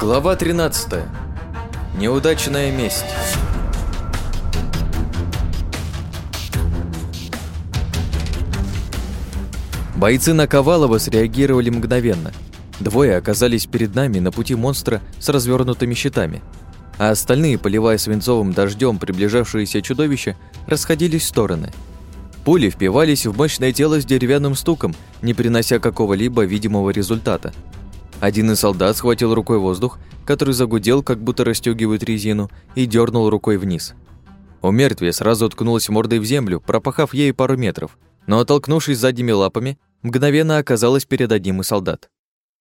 Глава 13. Неудачная месть. Бойцы Наковалова среагировали мгновенно. Двое оказались перед нами на пути монстра с развернутыми щитами, а остальные, поливая свинцовым дождем приближавшиеся чудовища, расходились в стороны. Пули впивались в мощное тело с деревянным стуком, не принося какого-либо видимого результата – один из солдат схватил рукой воздух, который загудел, как будто расстёгивают резину, и дернул рукой вниз. У мертвия сразу уткнулась мордой в землю, пропахав ей пару метров, но, оттолкнувшись задними лапами, мгновенно оказалась перед одним из солдат.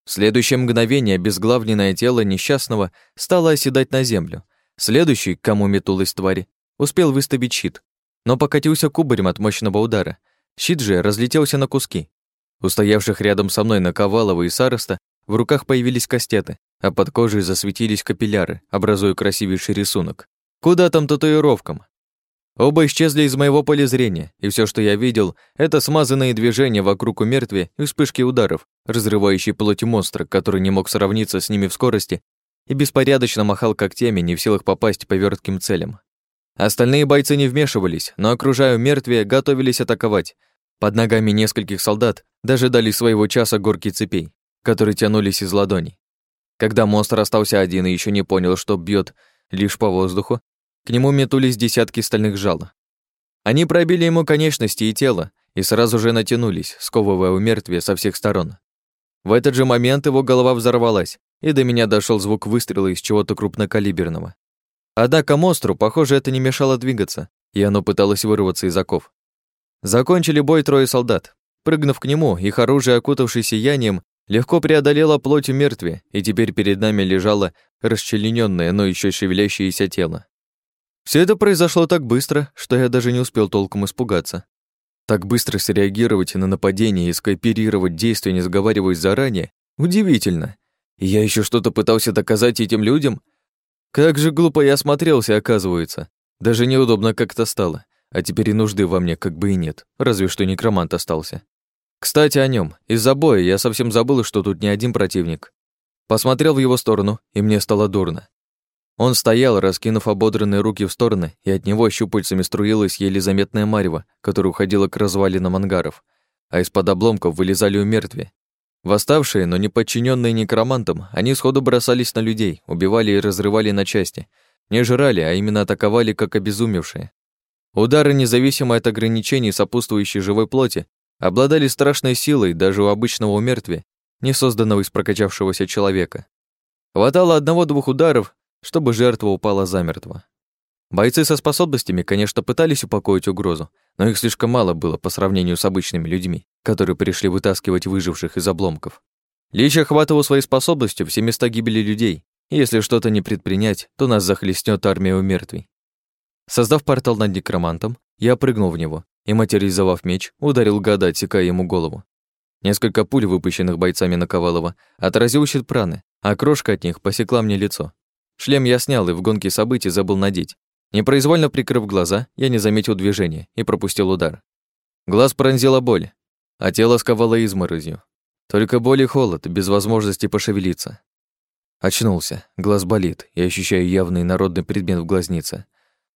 В следующее мгновение обезглавленное тело несчастного стало оседать на землю. Следующий, к кому метулась тварь, успел выставить щит, но покатился кубарем от мощного удара. Щит же разлетелся на куски. Устоявших рядом со мной Наковалова и Сароста в руках появились кастеты, а под кожей засветились капилляры, образуя красивейший рисунок. Куда там татуировкам? Оба исчезли из моего поля зрения, и все, что я видел, это смазанные движения вокруг у мертвия и вспышки ударов, разрывающие плоть монстра, который не мог сравниться с ними в скорости и беспорядочно махал когтями, не в силах попасть по вертким целям. Остальные бойцы не вмешивались, но, окружая мертвия, готовились атаковать. Под ногами нескольких солдат даже дали своего часа горки цепей которые тянулись из ладоней. Когда монстр остался один и еще не понял, что бьет лишь по воздуху, к нему метулись десятки стальных жал. Они пробили ему конечности и тело и сразу же натянулись, сковывая у мертвия со всех сторон. В этот же момент его голова взорвалась, и до меня дошел звук выстрела из чего-то крупнокалиберного. Однако монстру, похоже, это не мешало двигаться, и оно пыталось вырваться из оков. Закончили бой трое солдат. Прыгнув к нему, их оружие, окутавшись сиянием, легко преодолела плоть мертвия, и теперь перед нами лежало расчлененное, но еще шевелящееся тело. Все это произошло так быстро, что я даже не успел толком испугаться. Так быстро среагировать на нападение и скооперировать действия, не сговариваясь заранее, удивительно. И я еще что-то пытался доказать этим людям? Как же глупо я осмотрелся, оказывается. Даже неудобно как-то стало. А теперь и нужды во мне как бы и нет, разве что некромант остался. Кстати, о нем. Из-за боя я совсем забыл, что тут не один противник. Посмотрел в его сторону, и мне стало дурно. Он стоял, раскинув ободранные руки в стороны, и от него щупальцами струилась еле заметная марево, которая уходила к развалинам ангаров, а из-под обломков вылезали умертвия. Восставшие, но не подчиненные некромантам, они сходу бросались на людей, убивали и разрывали на части. Не жрали, а именно атаковали, как обезумевшие. Удары, независимо от ограничений сопутствующей живой плоти, обладали страшной силой даже у обычного умертвия, не созданного из прокачавшегося человека. Хватало одного-двух ударов, чтобы жертва упала замертво. Бойцы со способностями, конечно, пытались упокоить угрозу, но их слишком мало было по сравнению с обычными людьми, которые пришли вытаскивать выживших из обломков. Лич охватывал своей способностью все места гибели людей, и если что-то не предпринять, то нас захлестнет армия умертвий. Создав портал над некромантом, я прыгнул в него и, материализовав меч, ударил гада, отсекая ему голову. Несколько пуль, выпущенных бойцами Наковалова, отразил щит праны, а крошка от них посекла мне лицо. Шлем я снял и в гонке событий забыл надеть. Непроизвольно прикрыв глаза, я не заметил движения и пропустил удар. Глаз пронзила боль, а тело сковало изморозью. Только боль и холод, без возможности пошевелиться. Очнулся, глаз болит, и ощущаю явный народный предмет в глазнице.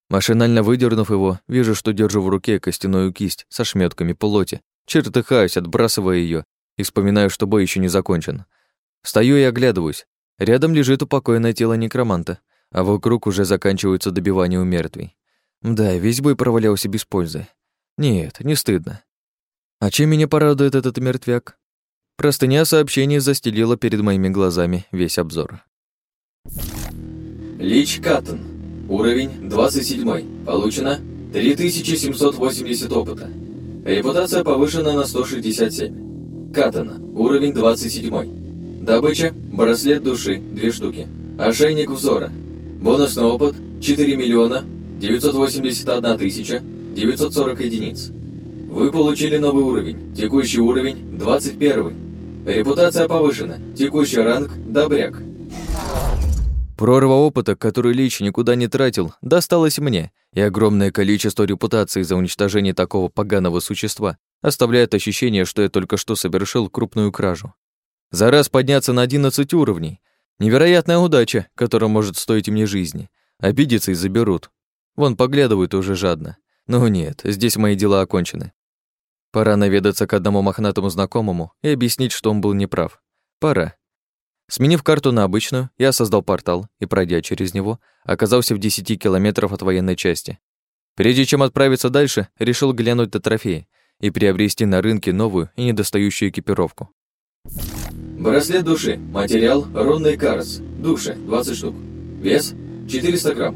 Машинально выдернув его, вижу, что держу в руке костяную кисть со шметками плоти, чертыхаюсь, отбрасывая ее и вспоминаю, что бой еще не закончен. Стою и оглядываюсь. Рядом лежит упокоенное тело некроманта, а вокруг уже заканчиваются добивания у мертвей. Да, весь бой провалялся без пользы. Нет, не стыдно. А чем меня порадует этот мертвяк? Простыня сообщений застелила перед моими глазами весь обзор. Лич Каттон. Уровень 27. Получено 3780 опыта. Репутация повышена на 167. Катана. Уровень 27. Добыча. Браслет души. 2 штуки. Ошейник взора. Бонусный опыт. 4 миллиона 981 тысяча 940 единиц. Вы получили новый уровень. Текущий уровень 21. Репутация повышена. Текущий ранг – Добряк. Прорва опыта, который Лич никуда не тратил, досталась мне, и огромное количество репутации за уничтожение такого поганого существа оставляет ощущение, что я только что совершил крупную кражу. За раз подняться на 11 уровней. Невероятная удача, которая может стоить мне жизни. Обидятся и заберут. Вон поглядывают уже жадно. Но нет, здесь мои дела окончены. Пора наведаться к одному мохнатому знакомому и объяснить, что он был неправ. Пора. Сменив карту на обычную, я создал портал и, пройдя через него, оказался в 10 километров от военной части. Прежде чем отправиться дальше, решил глянуть на трофеи и приобрести на рынке новую и недостающую экипировку. Браслет души. Материал – рунный карс. Души – 20 штук. Вес – 400 грамм.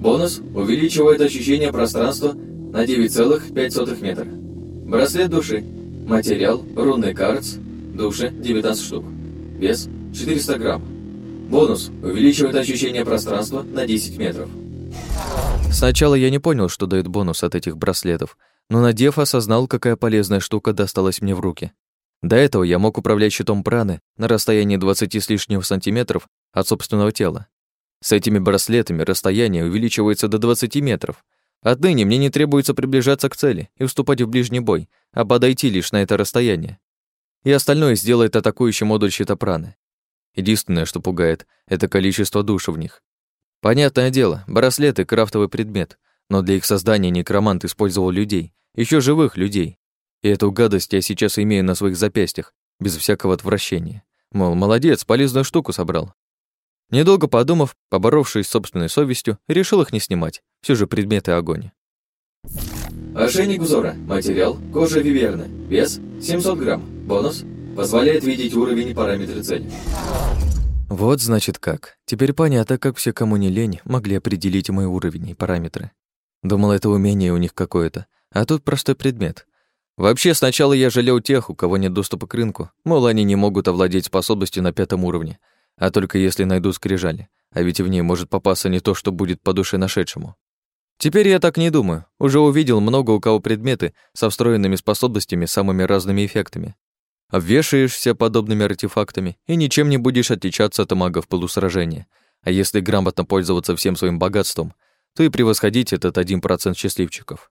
Бонус – увеличивает ощущение пространства на 9,5 метра. Браслет души. Материал – рунный карц. Души – 19 штук. Вес – 400 грамм. Бонус – увеличивает ощущение пространства на 10 метров. Сначала я не понял, что дает бонус от этих браслетов, но надев, осознал, какая полезная штука досталась мне в руки. До этого я мог управлять щитом праны на расстоянии 20 с лишним сантиметров от собственного тела. С этими браслетами расстояние увеличивается до 20 метров. Отныне мне не требуется приближаться к цели и вступать в ближний бой, а подойти лишь на это расстояние. И остальное сделает атакующий модуль щита праны. Единственное, что пугает, это количество душ в них. Понятное дело, браслеты — крафтовый предмет, но для их создания некромант использовал людей, еще живых людей. И эту гадость я сейчас имею на своих запястьях, без всякого отвращения. Мол, молодец, полезную штуку собрал. Недолго подумав, поборовшись с собственной совестью, решил их не снимать. Все же предметы огонь. Ошейник узора. Материал. Кожа виверны. Вес 700 грамм. Бонус. Позволяет видеть уровень и параметры цели. Вот значит как. Теперь понятно, как все, кому не лень, могли определить мой уровень и параметры. Думал, это умение у них какое-то, а тут простой предмет. Вообще, сначала я жалел тех, у кого нет доступа к рынку, мол, они не могут овладеть способностью на пятом уровне, а только если найдут скрижали, а ведь в ней может попасться не то, что будет по душе нашедшему. Теперь я так не думаю, уже увидел много у кого предметы со встроенными способностями, самыми разными эффектами. Обвешаешься подобными артефактами и ничем не будешь отличаться от магов полусражения. А если грамотно пользоваться всем своим богатством, то и превосходить этот один процент счастливчиков.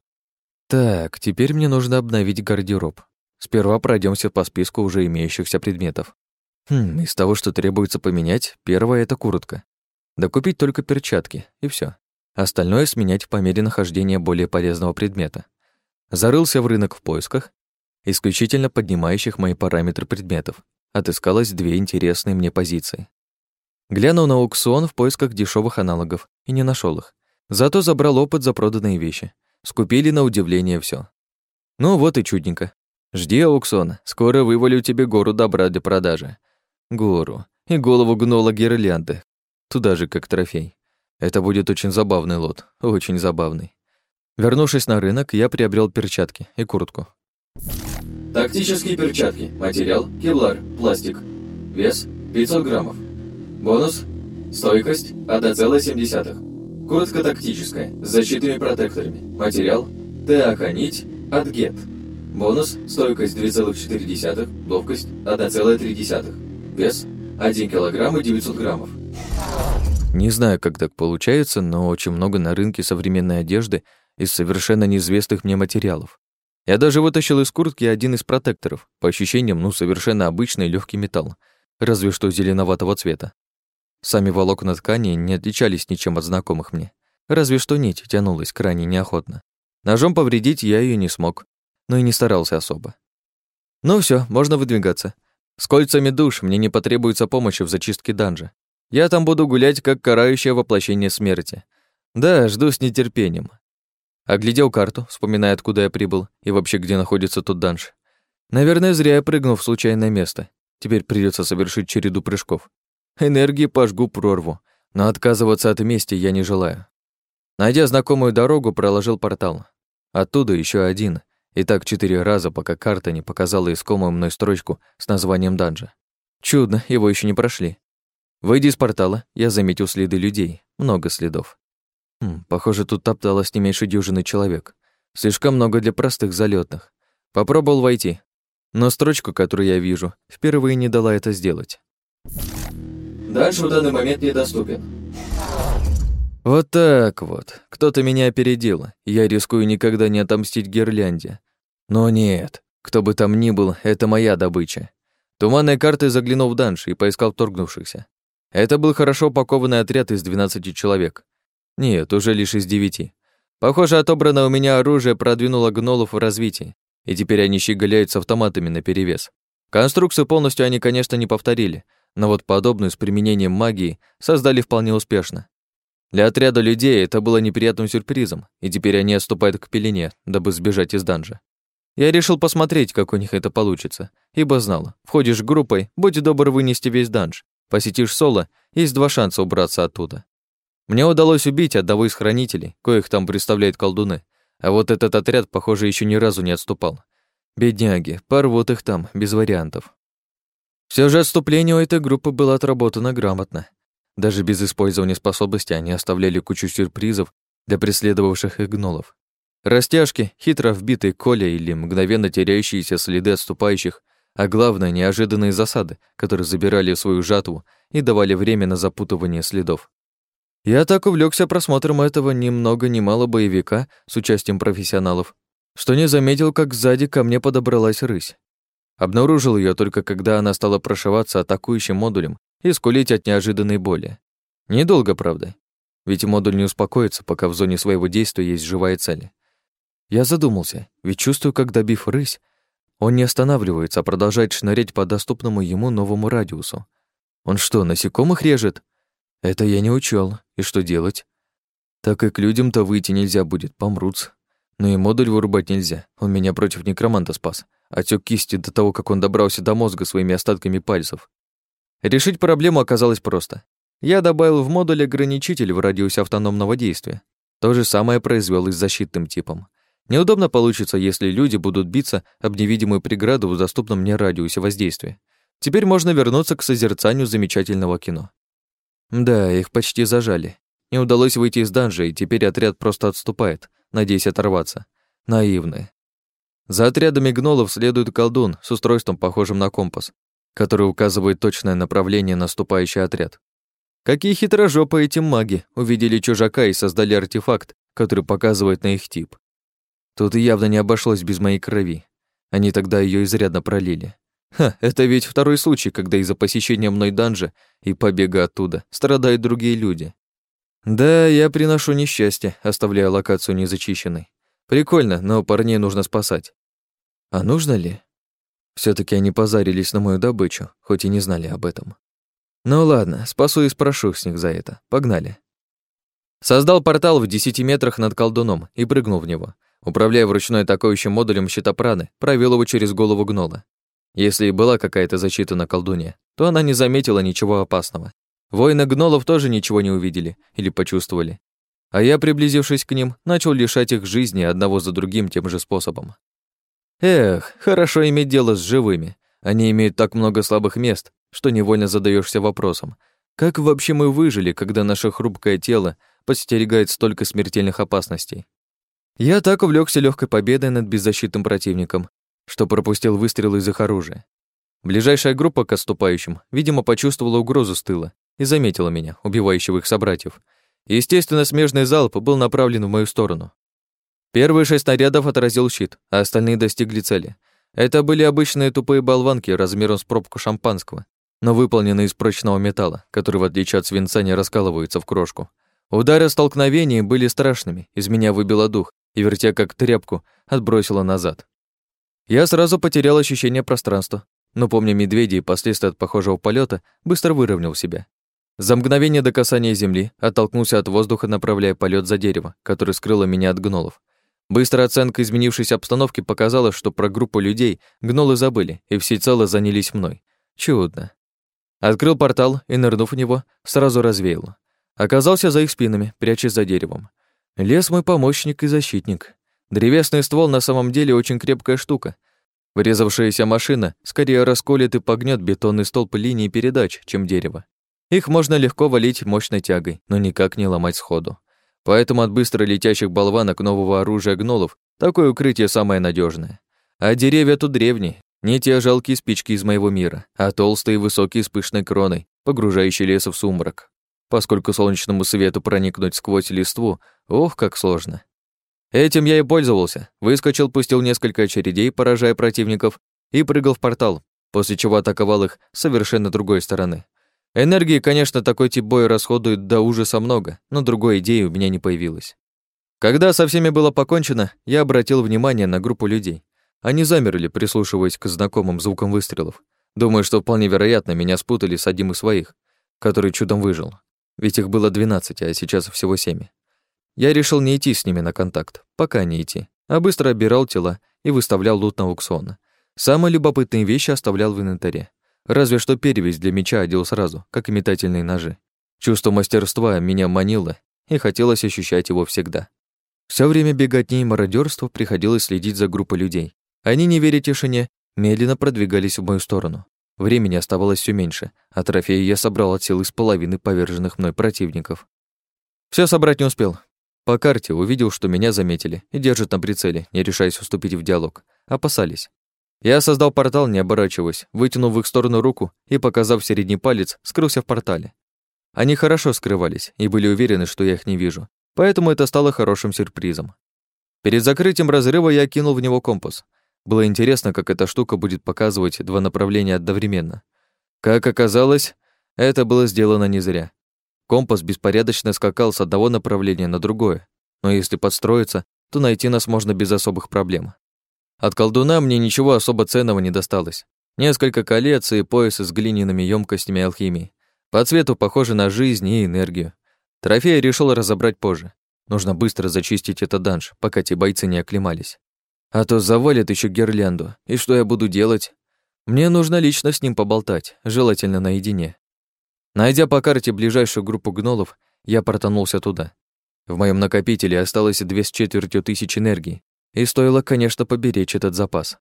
Так, теперь мне нужно обновить гардероб. Сперва пройдемся по списку уже имеющихся предметов. Хм, из того, что требуется поменять, первое — это куртка. Докупить только перчатки, и все. Остальное сменять по мере нахождения более полезного предмета. Зарылся в рынок в поисках исключительно поднимающих мои параметры предметов. Отыскалось две интересные мне позиции. Глянул на аукцион в поисках дешевых аналогов и не нашел их. Зато забрал опыт за проданные вещи. Скупили на удивление все. Ну вот и чудненько. Жди аукциона, скоро вывалю тебе гору добра для продажи. Гору. И голову гнола гирлянды. Туда же, как трофей. Это будет очень забавный лот, очень забавный. Вернувшись на рынок, я приобрел перчатки и куртку. Тактические перчатки. Материал – кевлар, пластик. Вес – 500 граммов. Бонус – стойкость – 1,7. Куртка тактическая, с защитными протекторами. Материал – теаконить от гет. Бонус – стойкость 2,4, ловкость – 1,3. Вес – 1 килограмм и 900 граммов. Не знаю, как так получается, но очень много на рынке современной одежды из совершенно неизвестных мне материалов. Я даже вытащил из куртки один из протекторов, по ощущениям, ну, совершенно обычный легкий металл, разве что зеленоватого цвета. Сами волокна ткани не отличались ничем от знакомых мне, разве что нить тянулась крайне неохотно. Ножом повредить я ее не смог, но и не старался особо. Ну все, можно выдвигаться. С кольцами душ мне не потребуется помощи в зачистке данжа. Я там буду гулять, как карающее воплощение смерти. Да, жду с нетерпением. Оглядел карту, вспоминая, откуда я прибыл и вообще, где находится тот данж. Наверное, зря я прыгнул в случайное место. Теперь придется совершить череду прыжков. Энергии пожгу прорву, но отказываться от мести я не желаю. Найдя знакомую дорогу, проложил портал. Оттуда еще один, и так четыре раза, пока карта не показала искомую мной строчку с названием данжа. Чудно, его еще не прошли. Выйдя из портала, я заметил следы людей, много следов. Хм, похоже, тут топталось не меньше дюжины человек. Слишком много для простых залетных. Попробовал войти, но строчку, которую я вижу, впервые не дала это сделать. Дальше в данный момент недоступен. Вот так вот. Кто-то меня опередил. Я рискую никогда не отомстить Гирлянде. Но нет, кто бы там ни был, это моя добыча. Туманной картой заглянул в данж и поискал вторгнувшихся. Это был хорошо упакованный отряд из 12 человек. Нет, уже лишь из девяти. Похоже, отобранное у меня оружие продвинуло гнолов в развитии, и теперь они щеголяют с автоматами наперевес. Конструкцию полностью они, конечно, не повторили, но вот подобную с применением магии создали вполне успешно. Для отряда людей это было неприятным сюрпризом, и теперь они отступают к пелене, дабы сбежать из данжа. Я решил посмотреть, как у них это получится, ибо знал, входишь группой, будь добр вынести весь данж, посетишь соло, есть два шанса убраться оттуда. Мне удалось убить одного из хранителей, коих там представляют колдуны, а вот этот отряд, похоже, еще ни разу не отступал. Бедняги, порвут их там, без вариантов. Все же отступление у этой группы было отработано грамотно. Даже без использования способности они оставляли кучу сюрпризов для преследовавших их гнолов. Растяжки, хитро вбитые коля или мгновенно теряющиеся следы отступающих, а главное, неожиданные засады, которые забирали свою жатву и давали время на запутывание следов. Я так увлекся просмотром этого ни много ни боевика с участием профессионалов, что не заметил, как сзади ко мне подобралась рысь. Обнаружил ее только когда она стала прошиваться атакующим модулем и скулить от неожиданной боли. Недолго, правда. Ведь модуль не успокоится, пока в зоне своего действия есть живая цель. Я задумался, ведь чувствую, как добив рысь, он не останавливается, а продолжает шнырять по доступному ему новому радиусу. Он что, насекомых режет? Это я не учел. И что делать? Так и к людям-то выйти нельзя будет, помрут. Но и модуль вырубать нельзя. Он меня против некроманта спас. Отек кисти до того, как он добрался до мозга своими остатками пальцев. Решить проблему оказалось просто. Я добавил в модуль ограничитель в радиусе автономного действия. То же самое произвел и с защитным типом. Неудобно получится, если люди будут биться об невидимую преграду в доступном мне радиусе воздействия. Теперь можно вернуться к созерцанию замечательного кино. Да, их почти зажали. Не удалось выйти из данжа, и теперь отряд просто отступает, надеясь оторваться. Наивные. За отрядами гнолов следует колдун с устройством, похожим на компас, который указывает точное направление наступающий отряд. Какие хитрожопые эти маги увидели чужака и создали артефакт, который показывает на их тип. Тут явно не обошлось без моей крови. Они тогда ее изрядно пролили. Ха, это ведь второй случай, когда из-за посещения мной данжа и побега оттуда страдают другие люди. Да, я приношу несчастье, оставляя локацию незачищенной. Прикольно, но парней нужно спасать. А нужно ли? все таки они позарились на мою добычу, хоть и не знали об этом. Ну ладно, спасу и спрошу с них за это. Погнали. Создал портал в десяти метрах над колдуном и прыгнул в него. Управляя вручной атакующим модулем щитопраны, провел его через голову гнола. Если и была какая-то защита на колдуне, то она не заметила ничего опасного. Воины гнолов тоже ничего не увидели или почувствовали. А я, приблизившись к ним, начал лишать их жизни одного за другим тем же способом. Эх, хорошо иметь дело с живыми. Они имеют так много слабых мест, что невольно задаешься вопросом, как вообще мы выжили, когда наше хрупкое тело подстерегает столько смертельных опасностей? Я так увлекся легкой победой над беззащитным противником, что пропустил выстрел из их оружия. Ближайшая группа к отступающим, видимо, почувствовала угрозу с тыла и заметила меня, убивающего их собратьев. Естественно, смежный залп был направлен в мою сторону. Первые шесть снарядов отразил щит, а остальные достигли цели. Это были обычные тупые болванки размером с пробку шампанского, но выполненные из прочного металла, который, в отличие от свинца, не раскалывается в крошку. Удары столкновения были страшными, из меня выбило дух, и, вертя как тряпку, отбросила назад. Я сразу потерял ощущение пространства, но, помня медведя и последствия от похожего полета, быстро выровнял себя. За мгновение до касания земли оттолкнулся от воздуха, направляя полет за дерево, которое скрыло меня от гнолов. Быстрая оценка изменившейся обстановки показала, что про группу людей гнолы забыли и всецело занялись мной. Чудно. Открыл портал и, нырнув в него, сразу развеял. Оказался за их спинами, прячась за деревом. Лес мой помощник и защитник. Древесный ствол на самом деле очень крепкая штука. Врезавшаяся машина скорее расколет и погнет бетонный столб линии передач, чем дерево. Их можно легко валить мощной тягой, но никак не ломать сходу. Поэтому от быстро летящих болванок нового оружия гнолов такое укрытие самое надежное. А деревья тут древние, не те жалкие спички из моего мира, а толстые высокие с пышной кроной, погружающие лес в сумрак поскольку солнечному свету проникнуть сквозь листву, ох, как сложно. Этим я и пользовался. Выскочил, пустил несколько очередей, поражая противников, и прыгал в портал, после чего атаковал их с совершенно другой стороны. Энергии, конечно, такой тип боя расходует до ужаса много, но другой идеи у меня не появилось. Когда со всеми было покончено, я обратил внимание на группу людей. Они замерли, прислушиваясь к знакомым звукам выстрелов. Думаю, что вполне вероятно, меня спутали с одним из своих, который чудом выжил. Ведь их было 12, а сейчас всего 7. Я решил не идти с ними на контакт, пока не идти, а быстро обирал тела и выставлял лут на аукцион. Самые любопытные вещи оставлял в инвентаре. Разве что перевязь для меча одел сразу, как и метательные ножи. Чувство мастерства меня манило, и хотелось ощущать его всегда. Всё время беготни и мародёрства приходилось следить за группой людей. Они, не веря тишине, медленно продвигались в мою сторону. Времени оставалось все меньше, а трофеи я собрал от силы с половины поверженных мной противников. Все собрать не успел. По карте увидел, что меня заметили и держат на прицеле, не решаясь уступить в диалог. Опасались. Я создал портал, не оборачиваясь, вытянув в их сторону руку и, показав средний палец, скрылся в портале. Они хорошо скрывались и были уверены, что я их не вижу, поэтому это стало хорошим сюрпризом. Перед закрытием разрыва я кинул в него компас. Было интересно, как эта штука будет показывать два направления одновременно. Как оказалось, это было сделано не зря. Компас беспорядочно скакал с одного направления на другое, но если подстроиться, то найти нас можно без особых проблем. От колдуна мне ничего особо ценного не досталось. Несколько колец и поясы с глиняными емкостями алхимии. По цвету похожи на жизнь и энергию. Трофей решил разобрать позже. Нужно быстро зачистить этот данж, пока те бойцы не оклемались. А то завалит еще гирлянду. И что я буду делать? Мне нужно лично с ним поболтать, желательно наедине. Найдя по карте ближайшую группу гнолов, я протонулся туда. В моем накопителе осталось две с четвертью тысяч энергии, и стоило, конечно, поберечь этот запас.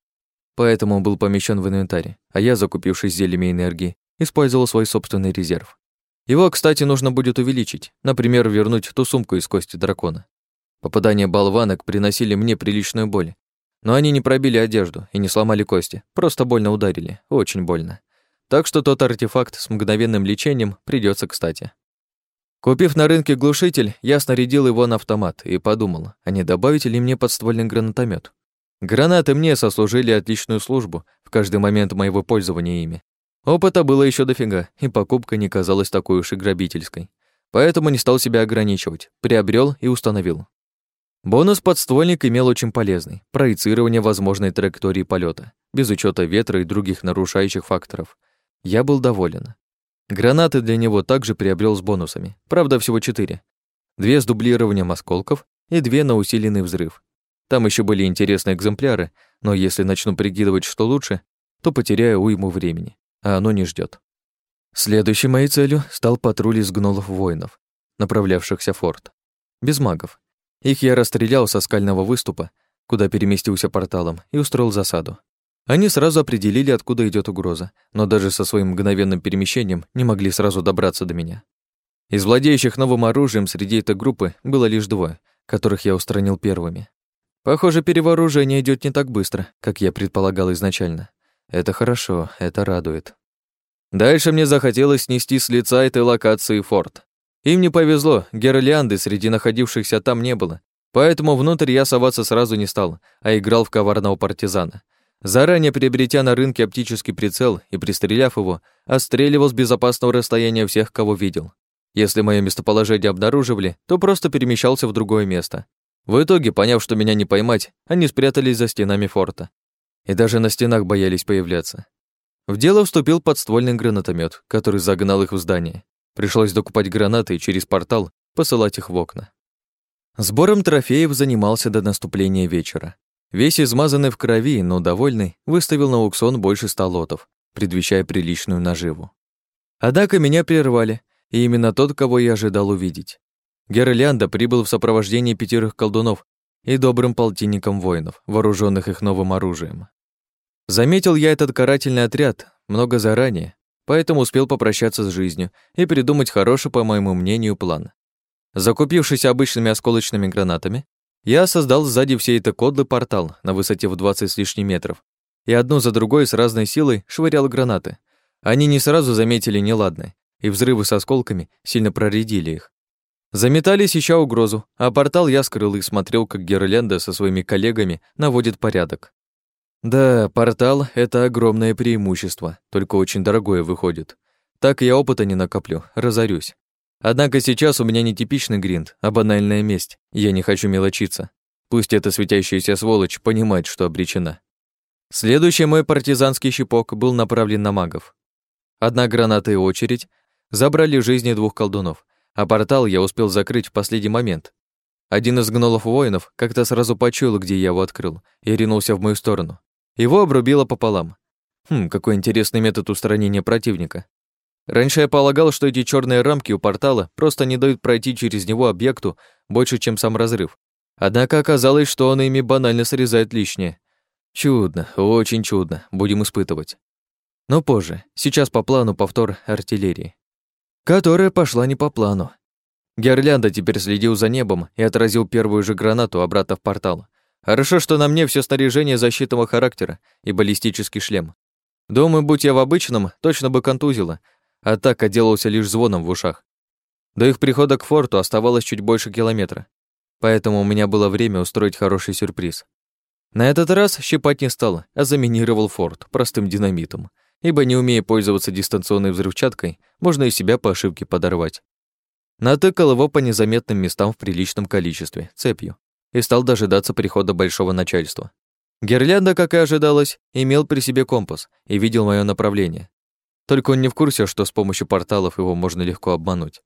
Поэтому он был помещен в инвентарь, а я, закупившись зельями энергии, использовал свой собственный резерв. Его, кстати, нужно будет увеличить, например, вернуть ту сумку из кости дракона. Попадания болванок приносили мне приличную боль, но они не пробили одежду и не сломали кости, просто больно ударили, очень больно. Так что тот артефакт с мгновенным лечением придется кстати. Купив на рынке глушитель, я снарядил его на автомат и подумал, а не добавить ли мне подствольный гранатомет. Гранаты мне сослужили отличную службу в каждый момент моего пользования ими. Опыта было еще дофига, и покупка не казалась такой уж и грабительской. Поэтому не стал себя ограничивать, приобрел и установил. Бонус подствольник имел очень полезный – проецирование возможной траектории полета, без учета ветра и других нарушающих факторов. Я был доволен. Гранаты для него также приобрел с бонусами, правда всего четыре. Две с дублированием осколков и две на усиленный взрыв. Там еще были интересные экземпляры, но если начну прикидывать, что лучше, то потеряю уйму времени, а оно не ждет. Следующей моей целью стал патруль из гнолов-воинов, направлявшихся в форт. Без магов, их я расстрелял со скального выступа, куда переместился порталом, и устроил засаду. Они сразу определили, откуда идет угроза, но даже со своим мгновенным перемещением не могли сразу добраться до меня. Из владеющих новым оружием среди этой группы было лишь двое, которых я устранил первыми. Похоже, перевооружение идет не так быстро, как я предполагал изначально. Это хорошо, это радует. Дальше мне захотелось снести с лица этой локации форт. Им не повезло, герлианды среди находившихся там не было, поэтому внутрь я соваться сразу не стал, а играл в коварного партизана. Заранее приобретя на рынке оптический прицел и пристреляв его, отстреливал с безопасного расстояния всех, кого видел. Если мое местоположение обнаруживали, то просто перемещался в другое место. В итоге, поняв, что меня не поймать, они спрятались за стенами форта. И даже на стенах боялись появляться. В дело вступил подствольный гранатомет, который загнал их в здание. Пришлось докупать гранаты и через портал посылать их в окна. Сбором трофеев занимался до наступления вечера. Весь измазанный в крови, но довольный, выставил на аукцион больше ста лотов, предвещая приличную наживу. Однако меня прервали, и именно тот, кого я ожидал увидеть. Герлянда прибыл в сопровождении пятерых колдунов и добрым полтинником воинов, вооруженных их новым оружием. Заметил я этот карательный отряд много заранее поэтому успел попрощаться с жизнью и придумать хороший, по моему мнению, план. Закупившись обычными осколочными гранатами, я создал сзади всей этой кодлы портал на высоте в 20 с лишним метров и одну за другой с разной силой швырял гранаты. Они не сразу заметили неладное, и взрывы с осколками сильно проредили их. Заметались ища угрозу, а портал я скрыл и смотрел, как Герленда со своими коллегами наводит порядок. Да, портал — это огромное преимущество, только очень дорогое выходит. Так я опыта не накоплю, разорюсь. Однако сейчас у меня не типичный гринд, а банальная месть. Я не хочу мелочиться. Пусть эта светящаяся сволочь понимает, что обречена. Следующий мой партизанский щепок был направлен на магов. Одна граната и очередь забрали жизни двух колдунов, а портал я успел закрыть в последний момент. Один из гнолов-воинов как-то сразу почуял, где я его открыл, и ринулся в мою сторону. Его обрубило пополам. Хм, какой интересный метод устранения противника. Раньше я полагал, что эти черные рамки у портала просто не дают пройти через него объекту больше, чем сам разрыв. Однако оказалось, что он ими банально срезает лишнее. Чудно, очень чудно, будем испытывать. Но позже, сейчас по плану повтор артиллерии. Которая пошла не по плану. Гирлянда теперь следил за небом и отразил первую же гранату обратно в портал. Хорошо, что на мне все снаряжение защитного характера и баллистический шлем. Думаю, будь я в обычном, точно бы контузило, а так отделался лишь звоном в ушах. До их прихода к форту оставалось чуть больше километра, поэтому у меня было время устроить хороший сюрприз. На этот раз щипать не стал, а заминировал форт простым динамитом, ибо не умея пользоваться дистанционной взрывчаткой, можно и себя по ошибке подорвать. Натыкал его по незаметным местам в приличном количестве, цепью, и стал дожидаться прихода большого начальства. Гирлянда, как и ожидалось, имел при себе компас и видел мое направление. Только он не в курсе, что с помощью порталов его можно легко обмануть.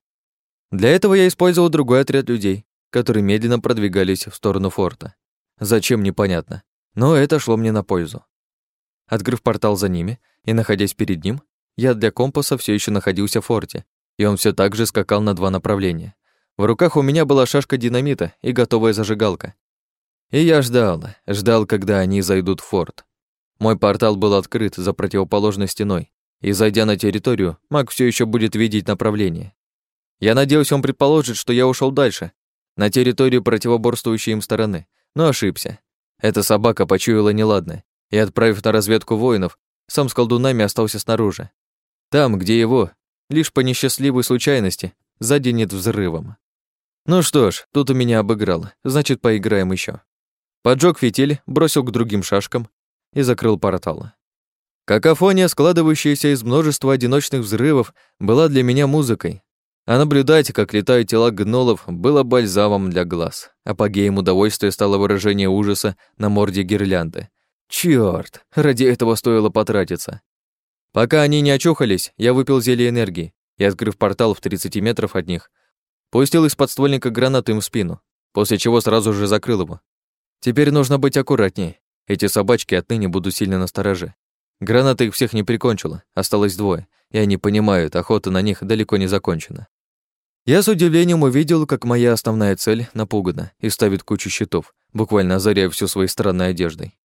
Для этого я использовал другой отряд людей, которые медленно продвигались в сторону форта. Зачем, непонятно, но это шло мне на пользу. Открыв портал за ними и находясь перед ним, я для компаса все еще находился в форте, и он все так же скакал на два направления. В руках у меня была шашка динамита и готовая зажигалка. И я ждал, ждал, когда они зайдут в форт. Мой портал был открыт за противоположной стеной, и, зайдя на территорию, маг все еще будет видеть направление. Я надеялся, он предположит, что я ушел дальше, на территорию противоборствующей им стороны, но ошибся. Эта собака почуяла неладное, и, отправив на разведку воинов, сам с колдунами остался снаружи. Там, где его, лишь по несчастливой случайности, заденет взрывом. Ну что ж, тут у меня обыграл, значит, поиграем еще. Поджег фитиль, бросил к другим шашкам и закрыл портал. Какофония, складывающаяся из множества одиночных взрывов, была для меня музыкой. А наблюдать, как летают тела гнолов, было бальзамом для глаз. Апогеем удовольствия стало выражение ужаса на морде гирлянды. Чёрт, ради этого стоило потратиться. Пока они не очухались, я выпил зелье энергии и, открыв портал в 30 метров от них, пустил из подствольника гранату им в спину, после чего сразу же закрыл его. Теперь нужно быть аккуратнее. Эти собачки отныне будут сильно настороже. Граната их всех не прикончила, осталось двое, и они понимают, охота на них далеко не закончена. Я с удивлением увидел, как моя основная цель напугана и ставит кучу щитов, буквально озаряя всю своей странной одеждой.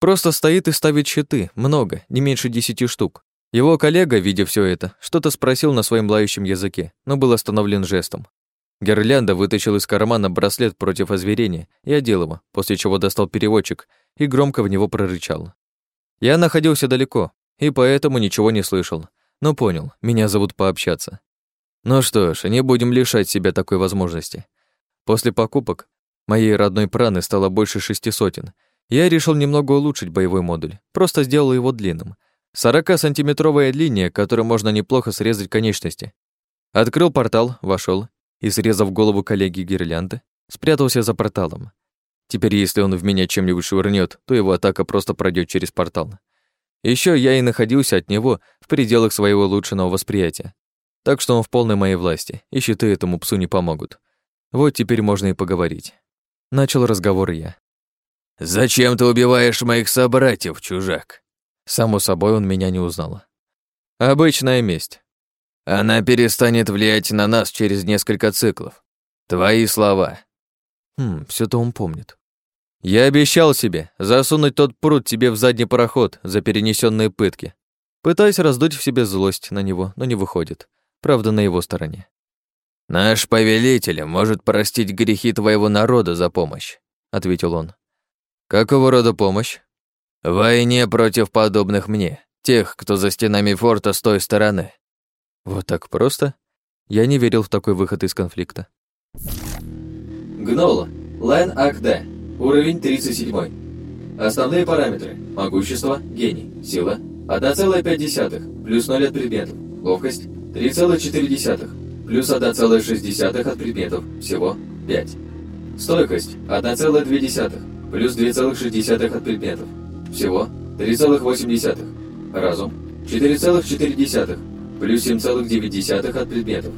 Просто стоит и ставит щиты, много, не меньше десяти штук. Его коллега, видя все это, что-то спросил на своем лающем языке, но был остановлен жестом. Герлянда вытащил из кармана браслет против озверения и одел его, после чего достал переводчик и громко в него прорычал. Я находился далеко, и поэтому ничего не слышал, но понял, меня зовут пообщаться. Ну что ж, не будем лишать себя такой возможности. После покупок моей родной праны стало больше шести сотен. Я решил немного улучшить боевой модуль, просто сделал его длинным. 40-сантиметровая линия, которой можно неплохо срезать конечности. Открыл портал, вошел и, срезав голову коллеги гирлянды, спрятался за порталом. Теперь, если он в меня чем-нибудь швырнет, то его атака просто пройдет через портал. Еще я и находился от него в пределах своего улучшенного восприятия. Так что он в полной моей власти, и щиты этому псу не помогут. Вот теперь можно и поговорить. Начал разговор я. «Зачем ты убиваешь моих собратьев, чужак?» Само собой, он меня не узнал. «Обычная месть. Она перестанет влиять на нас через несколько циклов. Твои слова». Хм, все то он помнит. Я обещал себе засунуть тот пруд тебе в задний пароход за перенесенные пытки. Пытаюсь раздуть в себе злость на него, но не выходит. Правда, на его стороне. «Наш повелитель может простить грехи твоего народа за помощь», — ответил он. «Какого рода помощь?» «В войне против подобных мне, тех, кто за стенами форта с той стороны». «Вот так просто?» Я не верил в такой выход из конфликта. Гнола. Лен АКД. Уровень 37. Основные параметры. Могущество, гений, сила 1,5, плюс 0 от предметов. Ловкость 3,4, плюс 1,6 от предметов, всего 5. Стойкость 1,2, плюс 2,6 от предметов, всего 3,8. Разум 4,4, плюс 7,9 от предметов,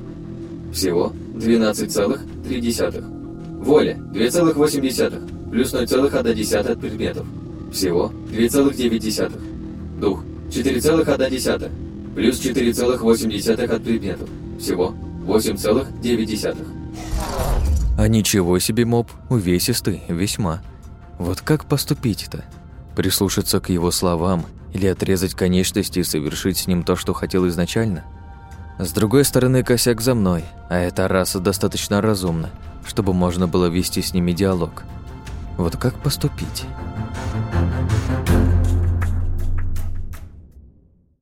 всего 12,3. Воля 2,8, плюс 0,1 от предметов, всего 2,9. Дух 4,1, плюс 4,8 от предметов, всего 8,9. А ничего себе моб, увесистый, весьма. Вот как поступить-то? Прислушаться к его словам или отрезать конечности и совершить с ним то, что хотел изначально? С другой стороны, косяк за мной, а эта раса достаточно разумна, чтобы можно было вести с ними диалог. Вот как поступить?